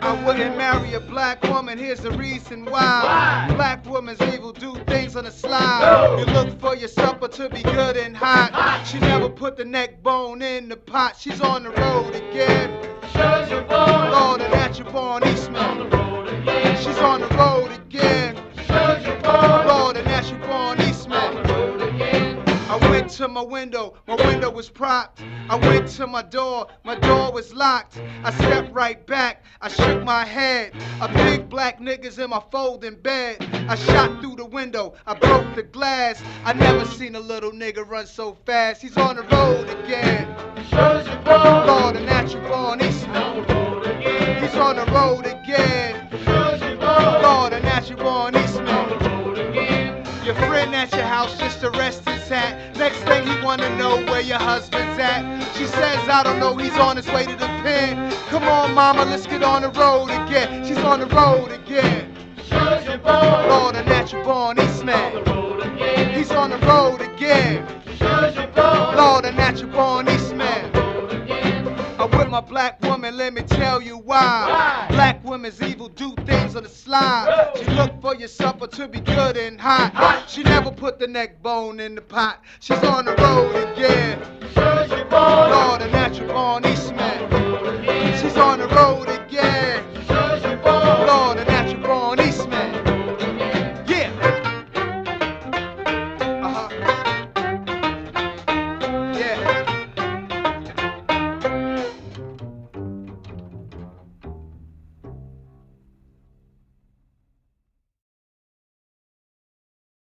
I wouldn't marry a black woman, here's the reason why. Black women's evil do things on the slide. You look for your supper to be good and hot. She never put the neck bone in the pot. She's on the road again. Lord, and that you born Eastman. She's on the road to my window, my window was propped. I went to my door, my door was locked. I stepped right back, I shook my head. A big black niggas in my folding bed. I shot through the window, I broke the glass. I never seen a little nigga run so fast. He's on the road again. Lord, a natural born Eastman. He's on the road again. Lord, a natural born Eastman. Your friend at your house just arrested rest his hat. Next thing he wanna know where your husband's at. She says, I don't know, he's on his way to the pen. Come on, mama, let's get on the road again. She's on the road again. Lord, a natural born Eastman. He's on the road again. Lord, a natural born Eastman. I'm uh, with my black woman, let me tell you why. Black women's evil do things on the slide. She look for your supper to be good and hot. She never put the neck bone in the pot. She's on the road again. Lord, a natural born Eastman. She's on the road